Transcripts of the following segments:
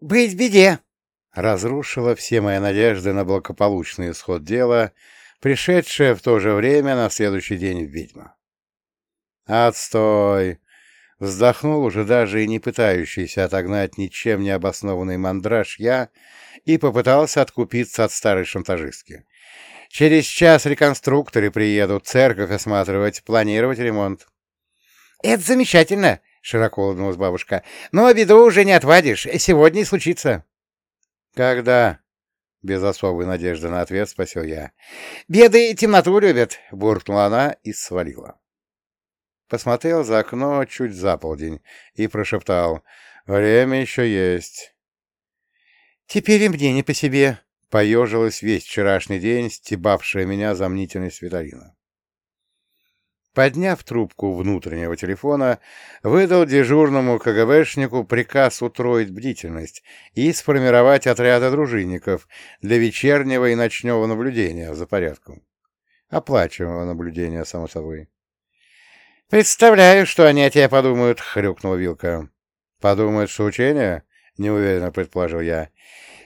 быть в беде!» Разрушила все мои надежды на благополучный исход дела, пришедшая в то же время на следующий день ведьма. «Отстой!» Вздохнул уже даже и не пытающийся отогнать ничем не обоснованный мандраж я и попытался откупиться от старой шантажистки. «Через час реконструкторы приедут, церковь осматривать, планировать ремонт». «Это замечательно!» — широко улыбнулась бабушка. «Но беду уже не отвадишь. Сегодня и случится». «Когда?» — без особой надежды на ответ спросил я. «Беды темноту любят!» — буркнула она и свалила. Посмотрел за окно чуть за полдень и прошептал «Время еще есть». «Теперь и мне не по себе», — поежилась весь вчерашний день, стебавшая меня замнительной Светарина. Подняв трубку внутреннего телефона, выдал дежурному КГБшнику приказ утроить бдительность и сформировать отряды дружинников для вечернего и ночного наблюдения за порядком. Оплачиваемого наблюдения, само собой. «Представляю, что они о тебе подумают», — хрюкнула Вилка. «Подумают, что учение?» — неуверенно предположил я.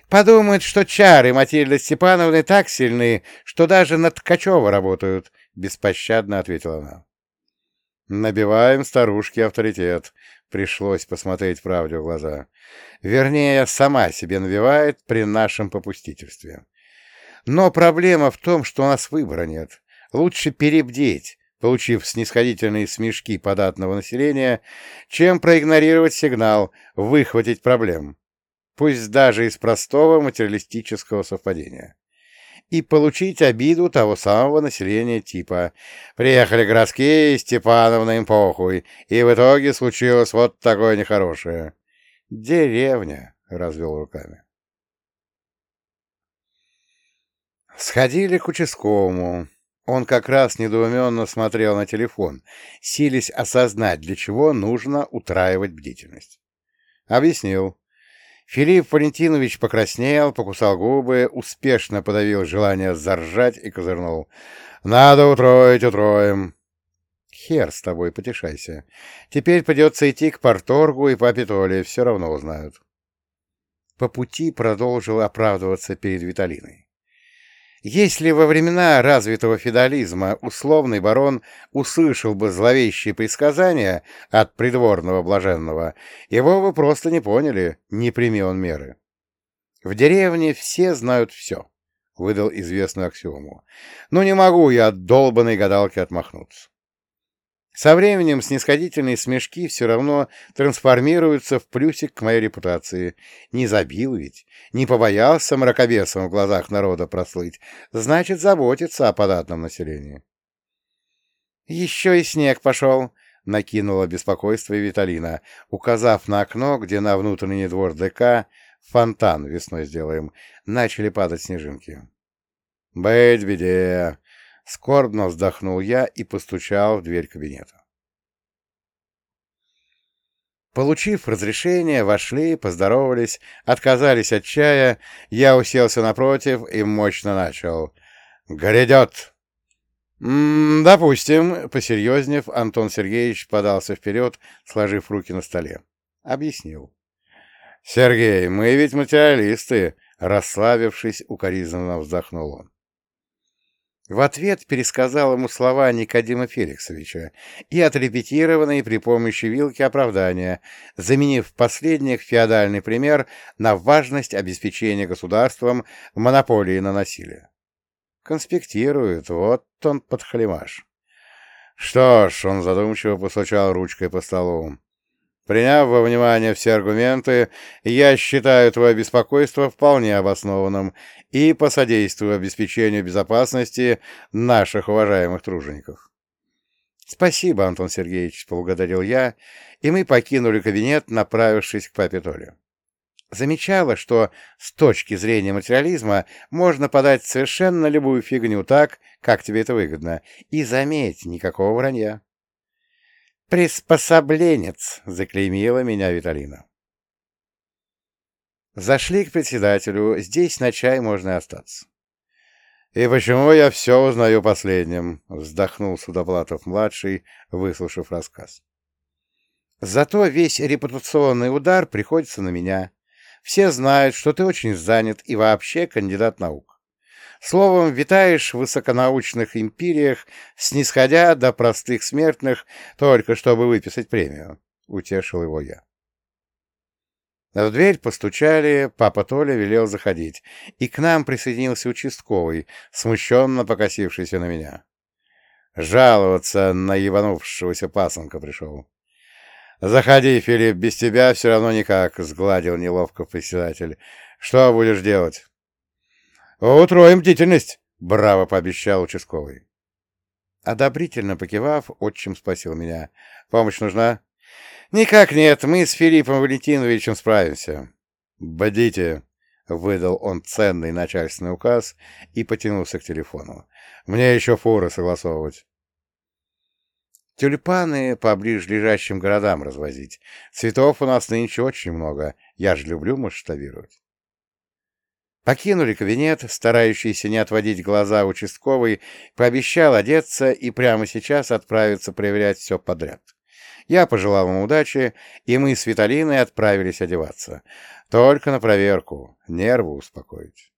«Подумают, что чары Матильды Степановны так сильны, что даже на Ткачева работают», — беспощадно ответила она. «Набиваем старушке авторитет», — пришлось посмотреть правде в глаза. «Вернее, сама себе навивает при нашем попустительстве. Но проблема в том, что у нас выбора нет. Лучше перебдеть, получив снисходительные смешки податного населения, чем проигнорировать сигнал, выхватить проблем, пусть даже из простого материалистического совпадения, и получить обиду того самого населения типа «Приехали городские, Степановна им похуй, и в итоге случилось вот такое нехорошее». «Деревня», — развел руками. Сходили к участковому. Он как раз недоуменно смотрел на телефон, силясь осознать, для чего нужно утраивать бдительность. Объяснил. Филипп Валентинович покраснел, покусал губы, успешно подавил желание заржать и козырнул. «Надо утроить, утроим!» «Хер с тобой, потешайся. Теперь придется идти к порторгу и папе Толе, все равно узнают». По пути продолжил оправдываться перед Виталиной. Если во времена развитого феодализма условный барон услышал бы зловещие предсказания от придворного блаженного, его бы просто не поняли, не прими он меры. В деревне все знают все, — выдал известную аксиому. Но не могу я от долбанной гадалки отмахнуться. Со временем снисходительные смешки все равно трансформируются в плюсик к моей репутации. Не забил ведь, не побоялся мракобесом в глазах народа прослыть, значит, заботится о податном населении. «Еще и снег пошел», — накинула беспокойство Виталина, указав на окно, где на внутренний двор ДК фонтан весной сделаем, начали падать снежинки. «Быть беде!» Скорбно вздохнул я и постучал в дверь кабинета. Получив разрешение, вошли, поздоровались, отказались от чая, я уселся напротив и мощно начал. «Грядет!» «М -м, «Допустим», — посерьезнев, Антон Сергеевич подался вперед, сложив руки на столе. Объяснил. «Сергей, мы ведь материалисты», — расслабившись, укоризненно вздохнул он. В ответ пересказал ему слова Никодима Феликсовича и отрепетированные при помощи вилки оправдания, заменив последних феодальный пример на важность обеспечения государством монополии на насилие. Конспектирует, вот он подхалимаш. Что ж, он задумчиво постучал ручкой по столу. Приняв во внимание все аргументы, я считаю твое беспокойство вполне обоснованным и посодействую обеспечению безопасности наших уважаемых тружеников. «Спасибо, Антон Сергеевич», — поблагодарил я, и мы покинули кабинет, направившись к папе Толе. Замечала, что с точки зрения материализма можно подать совершенно любую фигню так, как тебе это выгодно, и, заметь, никакого вранья. «Приспособленец!» — заклеймила меня Виталина. Зашли к председателю, здесь на чай можно остаться. «И почему я все узнаю последним?» — вздохнул Судоплатов-младший, выслушав рассказ. «Зато весь репутационный удар приходится на меня. Все знают, что ты очень занят и вообще кандидат наук. Словом, витаешь в высоконаучных империях, снисходя до простых смертных, только чтобы выписать премию. Утешил его я. В дверь постучали, папа Толя велел заходить, и к нам присоединился участковый, смущенно покосившийся на меня. Жаловаться на ебанувшегося пасынка пришел. «Заходи, Филипп, без тебя все равно никак», — сгладил неловко председатель. «Что будешь делать?» «Утроим бдительность», — браво пообещал участковый. Одобрительно покивав, отчим спросил меня. «Помощь нужна?» «Никак нет, мы с Филиппом Валентиновичем справимся». «Бодите», — выдал он ценный начальственный указ и потянулся к телефону. «Мне еще фуры согласовывать». Тюльпаны по ближайшим городам развозить. Цветов у нас нынче очень много. Я же люблю масштабировать. Покинули кабинет, старающийся не отводить глаза участковый, пообещал одеться и прямо сейчас отправиться проверять все подряд. Я пожелал ему удачи, и мы с Виталиной отправились одеваться. Только на проверку, нервы успокоить.